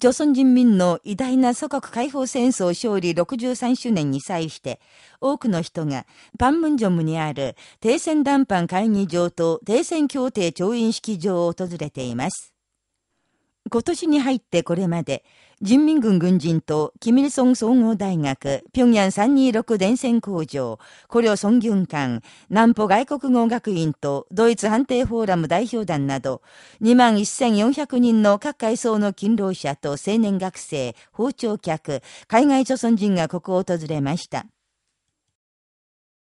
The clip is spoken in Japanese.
朝鮮人民の偉大な祖国解放戦争勝利63周年に際して、多くの人がパンムンジョムにある停戦談判会議場と停戦協定調印式場を訪れています。今年に入ってこれまで、人民軍軍人と、キミルソン総合大学、平壌326電線工場、古領孫軍館、南浦外国語学院と、ドイツ判定フォーラム代表団など、21,400人の各階層の勤労者と青年学生、包丁客、海外著村人がここを訪れました。